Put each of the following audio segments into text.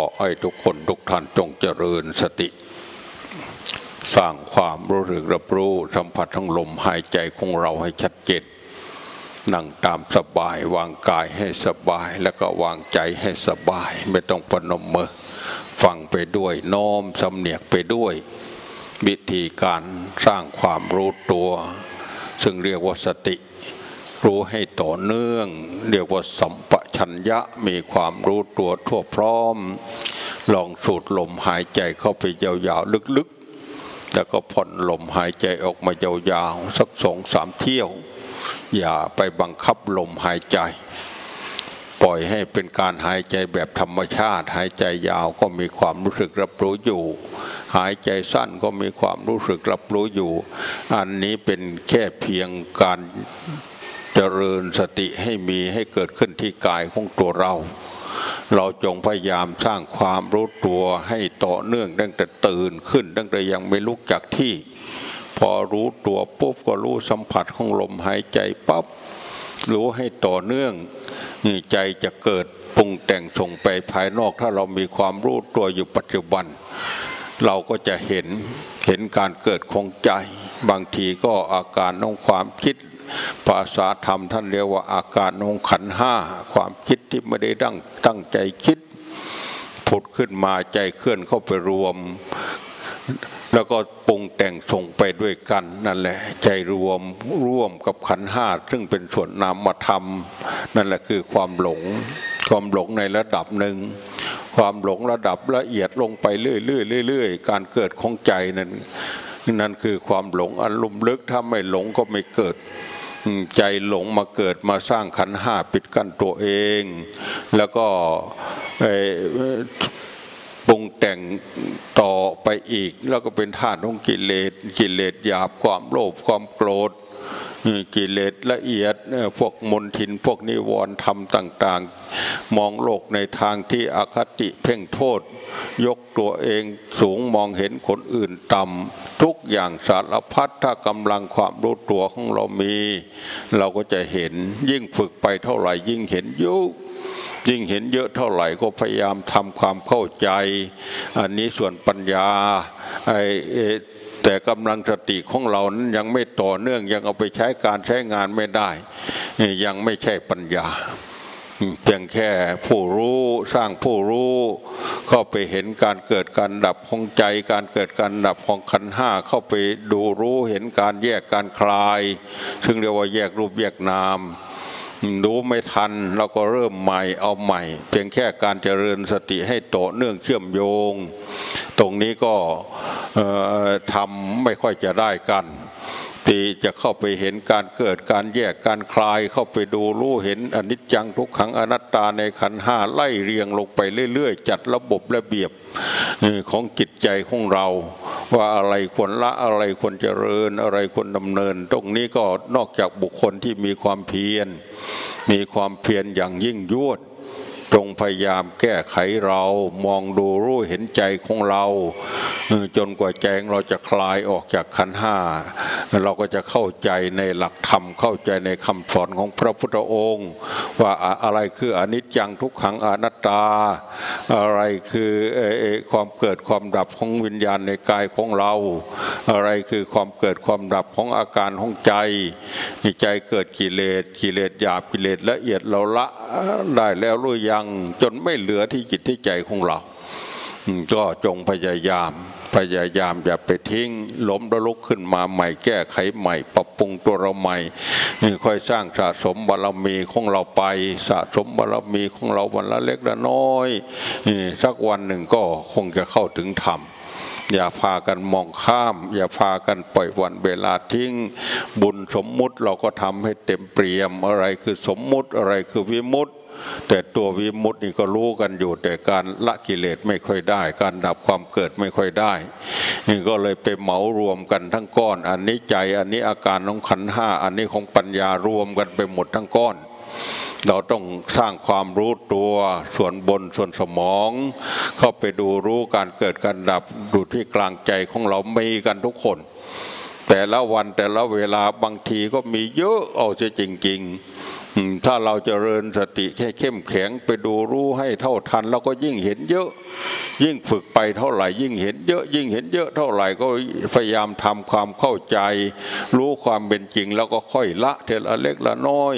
ขอให้ทุกคนทุกท่านจงเจริญสติ สร้างความรู้สึกรับรู้สัมผัสทั้งลมหายใจของเราให้ชัดเจนนั่งตามสบายวางกายให้สบายแล้วก็วางใจให้สบาย ไม่ต้องปนมมือฟังไปด้วยน้อมสำเนียกไปด้วย วิธีการสร้างความรู้ตัว ซึ่งเรียกว่าสติ รู้ให้ต่อเนื่อง เรียกว่าสัมป ชัญญะมีความรู้ตัวทั่วพร้อม ลองสูดลมหายใจเข้าไปยาวๆลึกๆ แล้วก็ผ่อนลมหายใจออกมายาวๆสักสองสามเที่ยว อย่าไปบังคับลมหายใจปล่อยให้เป็นการหายใจแบบธรรมชาติ หายใจยาวก็มีความรู้สึกรับรู้อยู่ หายใจสั้นก็มีความรู้สึกรับรู้อยู่ อันนี้เป็นแค่เพียงการ เจริญสติให้มีให้เกิดขึ้นที่กายของตัวเรา เราจงพยายามสร้างความรู้ตัวให้ต่อเนื่องตั้งแต่ตื่นขึ้นตั้งแต่ยังไม่ลุกจากที่ พอรู้ตัวปุ๊บก็รู้สัมผัสของลมหายใจปั๊บรู้ให้ต่อเนื่องใจจะเกิดปรุงแต่งส่งไปภายนอก ถ้าเรามีความรู้ตัวอยู่ปัจจุบัน เราก็จะเห็นเห็นการเกิดของใจ บางทีก็อาการของความคิด ภาษาธรรมท่านเรียกว่าอาการของขันห้าความคิดที่ไม่ได้ตั้งตั้งใจคิดผุดขึ้นมาใจเคลื่อนเข้าไปรวม แล้วก็ปรุงแต่งส่งไปด้วยกันนั่นแหละ ใจรวมร่วมกับขันห้าซึ่งเป็นส่วนนามธรรม นั่นแหละคือความหลง ความหลงในระดับหนึ่งความหลงระดับละเอียดลงไปเรื่อยๆเรื่อยๆการเกิดของใจนั้นนั่นคือความหลงอารมณ์ลึกถ้าไม่หลงก็ไม่เกิด ใจหลงมาเกิดมาสร้างขันห้าปิดกั้นตัวเอง แล้วก็ปรุงแต่งต่อไปอีก แล้วก็เป็นธาตุของกิเลสกิเลสหยาบความโลภความโกรธ กิเลสละเอียดพวกมนทินพวกนิวรณ์ธรรมต่าง ๆ มองโลกในทางที่อคติเพ่งโทษ ยกตัวเองสูงมองเห็นคนอื่นต่ำทุกอย่างสารพัดถ้ากำลังความรู้ตัวของเรามี เราก็จะเห็นยิ่งฝึกไปเท่าไหร่ยิ่งเห็นยุยิ่งเห็นเยอะเท่าไหร่ก็พยายามทำความเข้าใจ อันนี้ส่วนปัญญาไอ แต่กำลังสติของเรานั้นยังไม่ต่อเนื่องยังเอาไปใช้การใช้งานไม่ได้ ยังไม่ใช่ปัญญาเพียงแค่ผู้รู้สร้างผู้รู้เข้าไปเห็นการเกิดการดับของใจ การเกิดการดับของขันห้าเข้าไปดูรู้เห็นการแยกการคลาย ซึ่งเรียกว่าแยกรูปแยกนามรู้ไม่ทันเราก็เริ่มใหม่เอาใหม่ เพียงแค่การเจริญสติให้ต่อเนื่องเชื่อมโยง ตรงนี้ก็ ทำไม่ค่อยจะได้กันที่จะเข้าไปเห็นการเกิดการแยกการคลายเข้าไปดูรู้เห็นอนิจจังทุกขังอนัตตาในขันห้าไล่เรียงลงไปเรื่อยๆ จัดระบบระเบียบของจิตใจของเรา ว่าอะไรควรละอะไรควรเจริญอะไรควรดำเนิน ตรงนี้ก็นอกจากบุคคลที่มีความเพียรมีความเพียรอย่างยิ่งยวด จงพยายามแก้ไขเรามองดูรู้เห็นใจของเรา จนกว่าใจเราจะคลายออกจากขันห้าเราก็จะเข้าใจในหลักธรรมเข้าใจในคำสอนของพระพุทธองค์ ว่าอะไรคืออนิจจังทุกขังอนัตตา อะไรคือความเกิดความดับของวิญญาณในกายของเรา อะไรคือความเกิดความดับของอาการของใจ ใจเกิดกิเลสกิเลสหยาบกิเลสละเอียดเราละได้แล้วรู้ยังจนไม่เหลือที่จิตที่ใจของเรา ก็จงพยายาม พยายามอย่าไปทิ้ง ล้มแล้วลุกขึ้นมาใหม่แก้ไขใหม่ ปรับปรุงตัวเราใหม่ค่อยสร้างสะสมบารมีของเราไป สะสมบารมีของเราวันละเล็กละน้อยสักวันหนึ่งก็คงจะเข้าถึงธรรมอย่าพากันมองข้าม อย่าพากันปล่อยวันเวลาทิ้ง บุญสมมุติเราก็ทำให้เต็มเปี่ยมอะไรคือสมมุติอะไรคือวิมุติ แต่ตัววิมุตตินี่ก็รู้กันอยู่ แต่การละกิเลสไม่ค่อยได้ การดับความเกิดไม่ค่อยได้นี่ก็เลยไปเหมารวมกันทั้งก้อน อันนี้ใจอันนี้อาการของขันห้าอันนี้ของปัญญารวมกันไปหมดทั้งก้อนเราต้องสร้างความรู้ตัวส่วนบนส่วนสมอง เข้าไปดูรู้การเกิดการดับดูที่กลางใจของเรามีกันทุกคน แต่ละวันแต่ละเวลาบางทีก็มีเยอะเอาจะจริง ๆ ถ้าเราจเจริญสติแค่เข้มแข็งไปดูรู้ให้เท่าทันเราก็ยิ่งเห็นเยอะ ยิ่งฝึกไปเท่าไหร่ยิ่งเห็นเยอะ ยิ่งเห็นเยอะเท่าไหร่ก็พยายามทำความเข้าใจ รู้ความเป็นจริง แล้วก็ค่อยละเทละเล็กละน้อย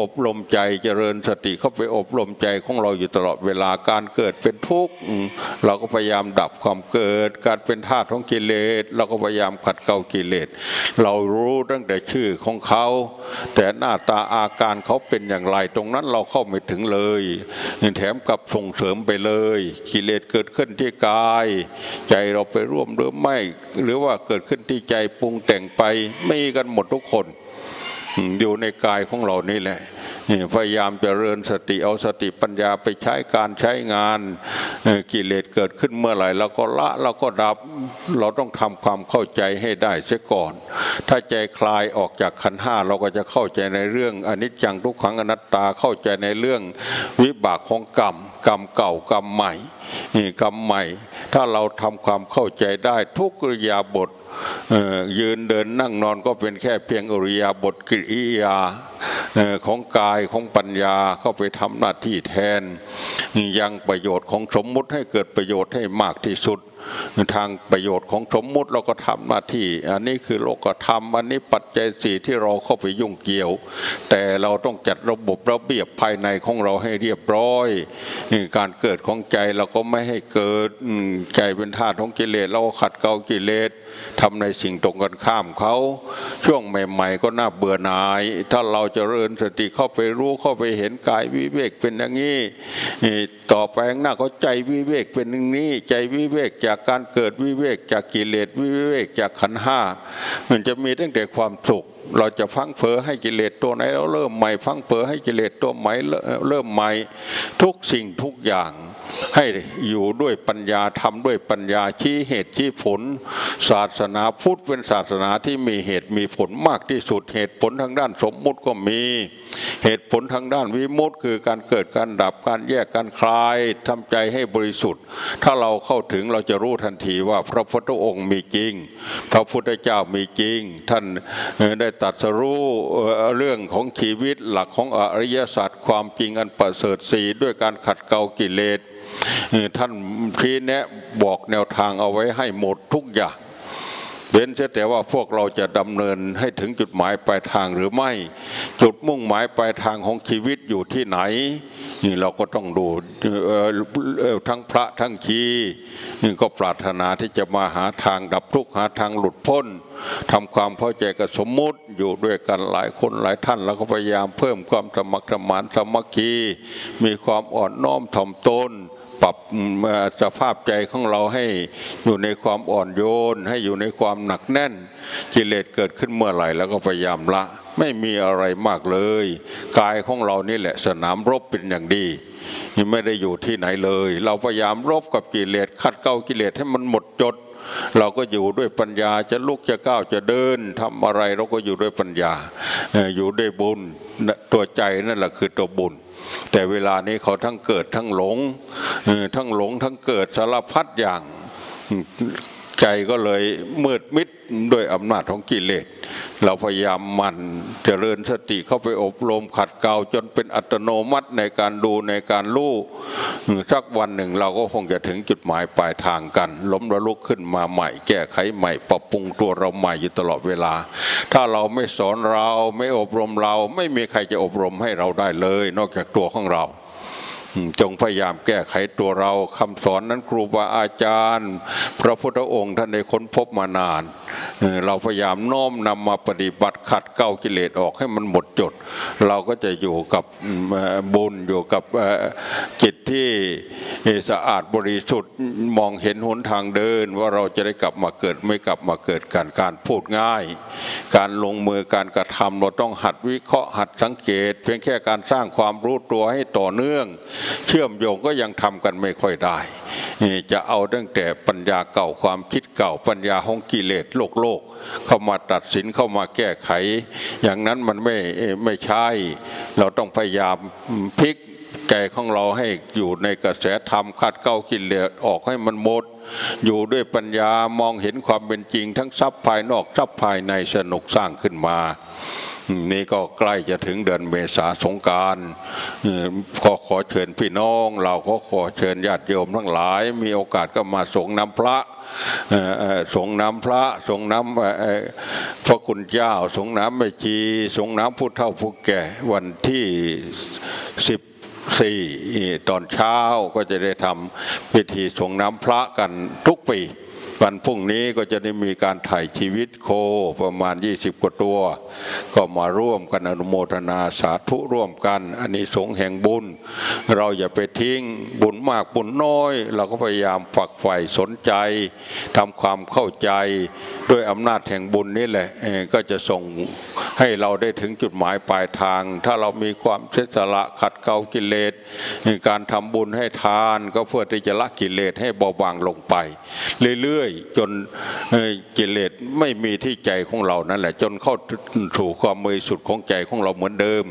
อบรมใจเจริญสติเข้าไปอบรมใจของเราอยู่ตลอดเวลาการเกิดเป็นทุกข์เราก็พยายามดับความเกิด การเป็นธาตุของกิเลสเราก็พยายามขัดเกลากิเลส เรารู้ตั้งแต่ชื่อของเขา แต่หน้าตาอาการเขาเป็นอย่างไร ตรงนั้นเราเข้าไม่ถึงเลยแถมกับส่งเสริมไปเลย กิเลสเกิดขึ้นที่กาย ใจเราไปร่วมหรือไม่ หรือว่าเกิดขึ้นที่ใจปรุงแต่งไปไม่กันหมดทุกคน อยู่ในกายของเรานี่แหละพยายามเจริญสติเอาสติปัญญาไปใช้การใช้งาน กิเลสเกิดขึ้นเมื่อไหร่เราก็ละเราก็ดับเราต้องทำความเข้าใจให้ได้เสียก่อน ถ้าใจคลายออกจากขันห้าเราก็จะเข้าใจในเรื่องอนิจจังทุกขังอนัตตาเข้าใจในเรื่องวิบากของกรรม กรรมเก่ากรรมใหม่กรรมใหม่ ถ้าเราทำความเข้าใจได้ทุกริยาบทยืนเดินนั่งนอนก็เป็นแค่เพียงอริยาบทกิริยา ของกายของปัญญาเข้าไปทำหน้าที่แทน ยังประโยชน์ของสมมุติให้เกิดประโยชน์ให้มากที่สุด ทางประโยชน์ของสมมุติเราก็ทำหน้าที่ อันนี้คือโลกธรรมอันนี้ปัจจัยสี่ที่เราเข้าไปยุ่งเกี่ยว แต่เราต้องจัดระบบระเบียบภายในของเราให้เรียบร้อย การเกิดของใจเราก็ไม่ให้เกิดใจเป็นธาตุของกิเลสเราก็ขัดเกลากิเลสทำในสิ่งตรงกันข้ามเขาช่วงใหม่ ๆ ก็น่าเบื่อหน่าย ถ้าเราจะเริญสติเข้าไปรู้เข้าไปเห็นกายวิเวกเป็นอย่างนี้ต่อไปข้างหน้าก็ใจวิเวกเป็นอย่างนี้ ใจวิเวกจะากการเกิดวิเวกจากกิเลสวิเวกจากขันห้ามันจะมีตั้งแต่ความสุข เราจะฟังเผอให้กิเลสตัวไหนเราเริ่มใหม่ฟังเผอให้กิเลสตัวใหม่เริ่มใหม่ทุกสิ่งทุกอย่าง ให้อยู่ด้วยปัญญาทำด้วยปัญญาชี้เหตุชี้ผล ศาสนาพุทธเป็นศาสนาที่มีเหตุมีผลมากที่สุด เหตุผลทางด้านสมมุติก็มี เหตุผลทางด้านวิมุตติคือการเกิดการดับการแยกการคลายทำใจให้บริสุทธิ์ ถ้าเราเข้าถึงเราจะรู้ทันทีว่าพระพุทธองค์มีจริง พระพุทธเจ้ามีจริง ท่านได้ตัดสรู้เรื่องของชีวิตหลักของอริยสัจความจริงอันประเสริฐสีด้วยการขัดเกลากิเลส ท่านพี่แนะบอกแนวทางเอาไว้ให้หมดทุกอย่างเว้นแต่ว่าพวกเราจะดำเนินให้ถึงจุดหมายปลายทางหรือไม่ จุดมุ่งหมายปลายทางของชีวิตอยู่ที่ไหน นี่เราก็ต้องดูทั้งพระทั้งชีนี่ก็ปรารถนาที่จะมาหาทางดับทุกข์หาทางหลุดพ้นทำความเข้าใจกับสมมุติอยู่ด้วยกันหลายคนหลายท่าน แล้วก็พยายามเพิ่มความสมัครสมานสมัคคีมีความอ่อนน้อมถ่อมตน ปรับสภาพใจของเราให้อยู่ในความอ่อนโยน ให้อยู่ในความหนักแน่นกิเลสเกิดขึ้นเมื่อไหร่แล้วก็พยายามละ ไม่มีอะไรมากเลย กายของเรานี่แหละสนามรบเป็นอย่างดีไม่ได้อยู่ที่ไหนเลย เราพยายามรบกับกิเลสขัดเกลากิเลสให้มันหมดจด เราก็อยู่ด้วยปัญญาจะลุกจะก้าวจะเดินทำอะไรเราก็อยู่ด้วยปัญญาอยู่ด้วยบุญตัวใจนั่นแหละคือตัวบุญ แต่เวลานี้เขาทั้งเกิดทั้งหลงทั้งหลงทั้งเกิดสารพัดอย่างใจก็เลยมืดมิด ด้วยอำนาจของกิเลส เราพยายามมันเจริญสติเข้าไปอบรมขัดเกลาจนเป็นอัตโนมัติในการดูในการรู้สักวันหนึ่งเราก็คงจะถึงจุดหมายปลายทางกัน ล้มระลุกขึ้นมาใหม่ แก้ไขใหม่ ปรับปรุงตัวเราใหม่อยู่ตลอดเวลา ถ้าเราไม่สอนเราไม่อบรมเรา ไม่มีใครจะอบรมให้เราได้เลย นอกจากตัวของเรา จงพยายามแก้ไขตัวเราคำสอนนั้นครูบาอาจารย์ พระพุทธองค์ท่านได้ค้นพบมานาน เราพยายามน้อมนำมาปฏิบัติขัดเก้ากิเลสออกให้มันหมดจด เราก็จะอยู่กับบุญอยู่กับจิตที่สะอาดบริสุทธิ์มองเห็นหนทางเดิน ว่าเราจะได้กลับมาเกิดไม่กลับมาเกิดการการพูดง่าย การลงมือการกระทำเราต้องหัดวิเคราะห์หัดสังเกต เพียงแค่การสร้างความรู้ตัวให้ต่อเนื่องเชื่อมโยงก็ยังทำกันไม่ค่อยได้ จะเอาตั้งแต่ปัญญาเก่าความคิดเก่าปัญญาของกิเลสโลกโลก เข้ามาตัดสินเข้ามาแก้ไข อย่างนั้นมันไม่ไม่ใช่ เราต้องพยายามพลิกแก่ของเราให้อยู่ในกระแสธรรมคัดเก้ากิเลสออกให้มันหมด อยู่ด้วยปัญญามองเห็นความเป็นจริง ทั้งทรัพย์ภายนอกทรัพย์ภายในสนุกสร้างขึ้นมา นี่ก็ใกล้จะถึงเดือนเมษาสงการขอขอเชิญพี่น้อง เราก็ขอเชิญญาติโยมทั้งหลาย มีโอกาสก็มาส่งน้ำพระส่งน้ำพระส่งน้ำพระคุณเจ้าส่งน้ำแม่ชีส่งน้ำผู้เฒ่าผู้แก่วันที่สิบสี่ตอนเช้าก็จะได้ทำพิธีส่งน้ำพระกันทุกปี วันพรุ่งนี้ก็จะได้มีการถ่ายชีวิตโคประมาณ 20 กว่าตัว ก็มาร่วมกันอนุโมทนาสาธุร่วมกันอันนี้สงแห่งบุญ เราอย่าไปทิ้งบุญมากบุญน้อย เราก็พยายามฝักใฝ่สนใจทำความเข้าใจด้วยอำนาจแห่งบุญนี่แหละก็จะส่ง ให้เราได้ถึงจุดหมายปลายทาง ถ้าเรามีความเสสละขัดเกลากิเลสการทำบุญให้ทานก็เพื่อที่จะละกิเลสให้เบาบางลงไป เรื่อยๆ จนกิเลสไม่มีที่ใจของเรานั่นแหละ จนเข้าถูกความมือสุดของใจของเราเหมือนเดิม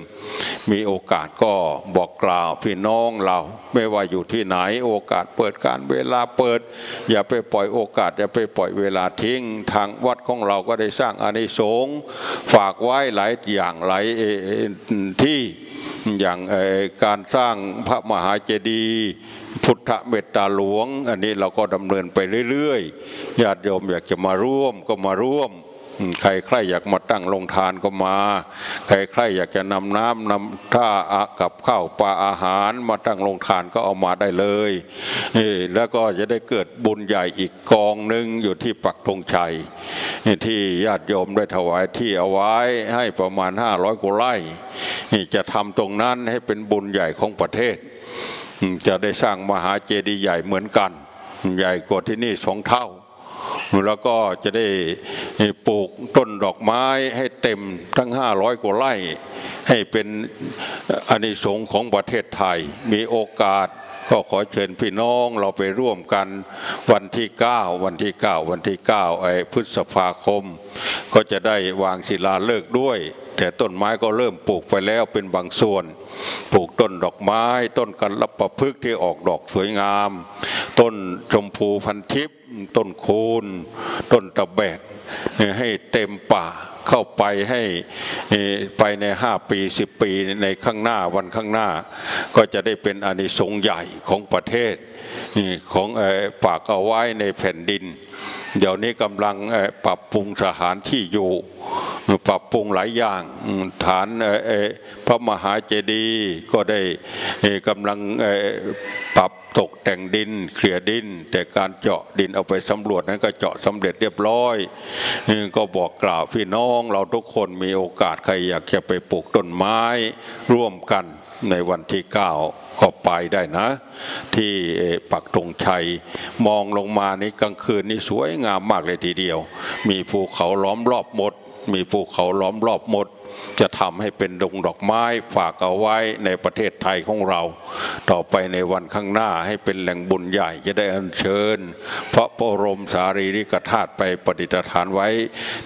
มีโอกาสก็บอกกล่าวพี่น้องเรา ไม่ว่าอยู่ที่ไหนโอกาสเปิดการเวลาเปิด อย่าไปปล่อยโอกาสอย่าไปปล่อยเวลาทิ้ง ทางวัดของเราก็ได้สร้างอานิสงส์ฝากไว้หลายอย่างหลายที่อย่างการสร้างพระมหาเจดีย์พุทธเมตตาหลวง อันนี้เราก็ดำเนินไปเรื่อยๆญาติโยมอยากจะมาร่วมก็มาร่วม ใครใครอยากมาตั้งลงทานก็มา ใครใครอยากจะนำน้ำนำท่ากับข้าวปลาอาหารมาตั้งลงทานก็เอามาได้เลยแล้วก็จะได้เกิดบุญใหญ่อีกกองหนึ่งอยู่ที่ปักธงชัยที่ญาติโยมได้ถวายที่เอาไว้ให้ประมาณห้าร้อยกว่าไร่จะทำตรงนั้นให้เป็นบุญใหญ่ของประเทศ จะได้สร้างมหาเจดีย์ใหญ่เหมือนกัน ใหญ่กว่าที่นี่สองเท่า แล้วก็จะได้ปลูกต้นดอกไม้ให้เต็มทั้งห้าร้อยกว่าไร่ ให้เป็นอานิสงส์ของประเทศไทยมีโอกาสก็ขอเชิญพี่น้องเราไปร่วมกันวันที่ 9 วันที่ 9 วันที่9ไอ้พฤษภาคม ก็จะได้วางศิลาเลิกด้วย แต่ต้นไม้ก็เริ่มปลูกไปแล้วเป็นบางส่วน ปลูกต้นดอกไม้ ต้นกันรับประพฤกที่ออกดอกสวยงาม ต้นชมพูพันทิพย์ต้นคูนต้นตะแบกให้เต็มป่าเข้าไปให้ไปในห้าปีสิบปีในข้างหน้าวันข้างหน้า ก็จะได้เป็นอนิสงส์ใหญ่ของประเทศของปากเอาไว้ในแผ่นดิน เดี๋ยวนี้กำลังปรับปรุงสถานที่อยู่ ปรับปรุงหลายอย่างฐานพระมหาเจดีย์ก็ได้กำลังปรับตกแต่งดินเคลียดิน แต่การเจาะดินเอาไปสำรวจนั้นก็เจาะสำเร็จเรียบร้อยก็บอกกล่าวพี่น้องเราทุกคนมีโอกาสใครอยากจะไปปลูกต้นไม้ร่วมกัน ในวันที่เก้าก็ไปได้นะ ที่ปักธงชัยมองลงมานี่กลางคืนนี่สวยงามมากเลยทีเดียว มีภูเขาล้อมรอบหมด มีภูเขาล้อมรอบหมด จะทำให้เป็นดงดอกไม้ฝากเอาไว้ในประเทศไทยของเรา ต่อไปในวันข้างหน้าให้เป็นแหล่งบุญใหญ่จะได้อัญเชิญ พระบรมสารีริกธาตุไปปฏิฐานไว้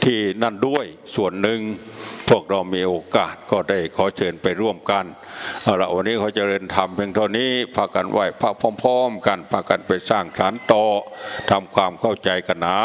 ที่นั่นด้วยส่วนหนึ่งพวกเรามีโอกาสก็ได้ขอเชิญไปร่วมกันเอาละวันนี้เขาจะเริญธรรมเพียงเท่านี้พากันไหวพระพร้อม ๆ กันพากันไปสร้างฐานต่อทำความเข้าใจกันนะ